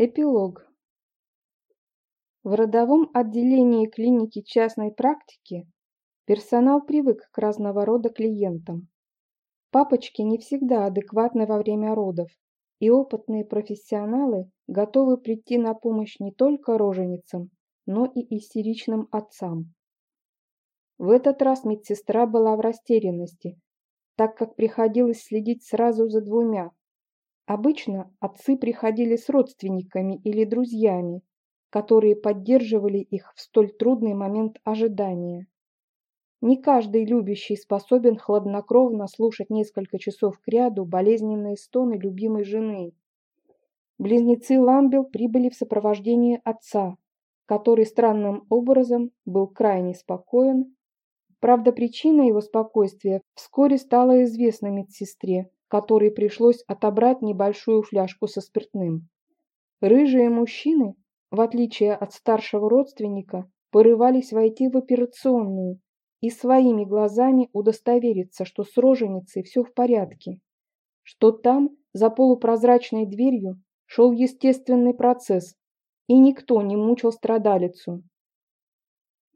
Эпилог. В родовом отделении клиники частной практики персонал привык к разного рода клиентам. Папочки не всегда адекватны во время родов, и опытные профессионалы готовы прийти на помощь не только роженицам, но и истеричным отцам. В этот раз медсестра была в растерянности, так как приходилось следить сразу за двумя. Обычно отцы приходили с родственниками или друзьями, которые поддерживали их в столь трудный момент ожидания. Не каждый любящий способен хладнокровно слушать несколько часов кряду болезненные стоны любимой жены. Близнецы Ламбел прибыли в сопровождении отца, который странным образом был крайне спокоен Правда, причина его спокойствия вскоре стала известна медсестре, которой пришлось отобрать небольшую фляжку со спиртным. Рыжие мужчины, в отличие от старшего родственника, порывались войти в операционную и своими глазами удостовериться, что с роженицей все в порядке, что там, за полупрозрачной дверью, шел естественный процесс, и никто не мучил страдалицу.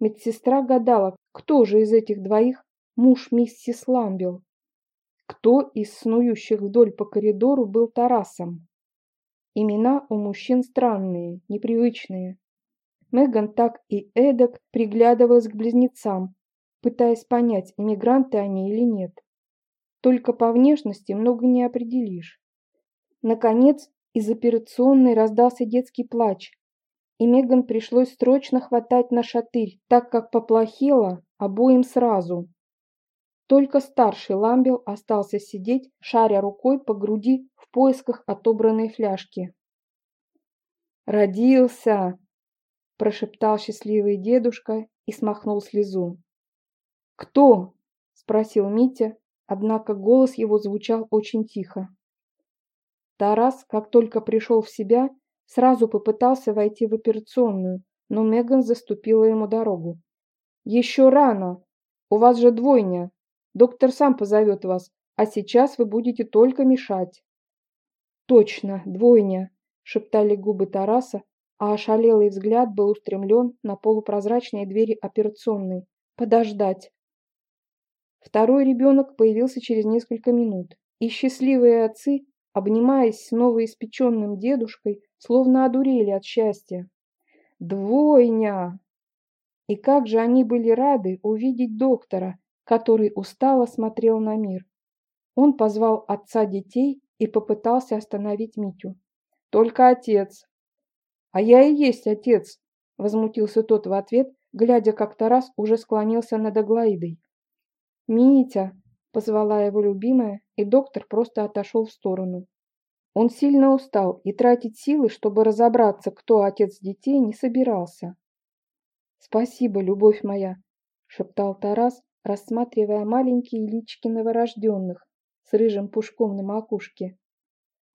Медсестра гадала, кто же из этих двоих муж миссис Ламбел? Кто из снующих вдоль по коридору был Тарасом? Имена у мужчин странные, непривычные. Меган так и эдак приглядывалась к близнецам, пытаясь понять, иммигранты они или нет. Только по внешности много не определишь. Наконец, из операционной раздался детский плач, и Меган пришлось срочно хватать на шатырь, так как поплохело обоим сразу. Только старший Ламбел остался сидеть, шаря рукой по груди в поисках отобранной фляжки. «Родился!» – прошептал счастливый дедушка и смахнул слезу. «Кто?» – спросил Митя, однако голос его звучал очень тихо. Тарас, как только пришел в себя, Сразу попытался войти в операционную, но Меган заступила ему дорогу. «Еще рано! У вас же двойня! Доктор сам позовет вас, а сейчас вы будете только мешать!» «Точно, двойня!» — шептали губы Тараса, а ошалелый взгляд был устремлен на полупрозрачные двери операционной. «Подождать!» Второй ребенок появился через несколько минут, и счастливые отцы, обнимаясь с новоиспеченным дедушкой, словно одурели от счастья. Двойня! И как же они были рады увидеть доктора, который устало смотрел на мир. Он позвал отца детей и попытался остановить Митю. «Только отец!» «А я и есть отец!» – возмутился тот в ответ, глядя, как Тарас уже склонился над Аглаидой. «Митя!» – позвала его любимая, и доктор просто отошел в сторону. Он сильно устал и тратить силы, чтобы разобраться, кто отец детей, не собирался. «Спасибо, любовь моя», — шептал Тарас, рассматривая маленькие лички новорожденных с рыжим пушком на макушке.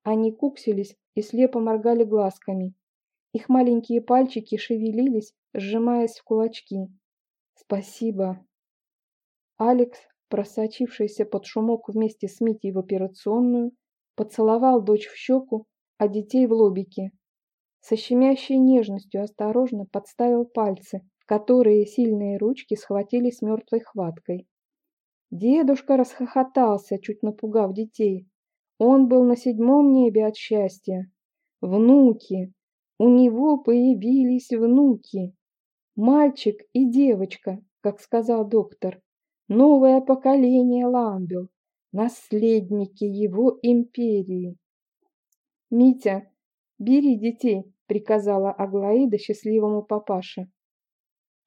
Они куксились и слепо моргали глазками. Их маленькие пальчики шевелились, сжимаясь в кулачки. «Спасибо». Алекс, просочившийся под шумок вместе с Митей в операционную, поцеловал дочь в щеку, а детей в лобике. Со щемящей нежностью осторожно подставил пальцы, которые сильные ручки схватились мертвой хваткой. Дедушка расхохотался, чуть напугав детей. Он был на седьмом небе от счастья. Внуки! У него появились внуки! Мальчик и девочка, как сказал доктор. Новое поколение Ламбел наследники его империи. «Митя, бери детей», — приказала Аглаида счастливому папаше.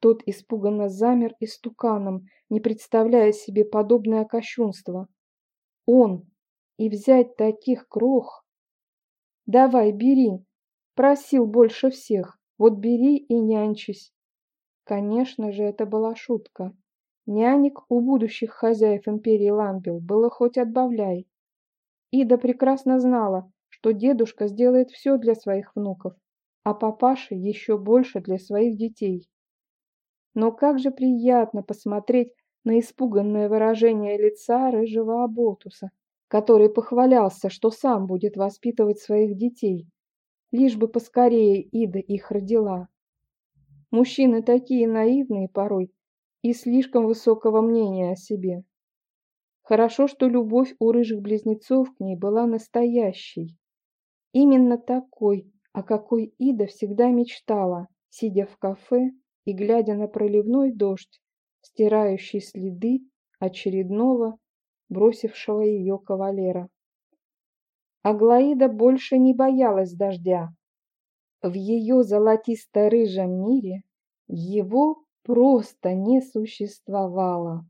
Тот испуганно замер истуканом, не представляя себе подобное кощунство. Он и взять таких крох. Давай, бери. Просил больше всех. Вот бери и нянчись. Конечно же, это была шутка. Нянек у будущих хозяев империи Лампел было хоть отбавляй. Ида прекрасно знала, что дедушка сделает все для своих внуков, а папаша еще больше для своих детей. Но как же приятно посмотреть на испуганное выражение лица рыжего Аботуса, который похвалялся, что сам будет воспитывать своих детей. лишь бы поскорее Ида их родила. Мужчины такие наивные порой и слишком высокого мнения о себе. Хорошо, что любовь у рыжих близнецов к ней была настоящей. Именно такой, о какой Ида всегда мечтала, сидя в кафе и глядя на проливной дождь, стирающий следы очередного бросившего ее кавалера. Аглаида больше не боялась дождя. В ее золотисто-рыжем мире его просто не существовало.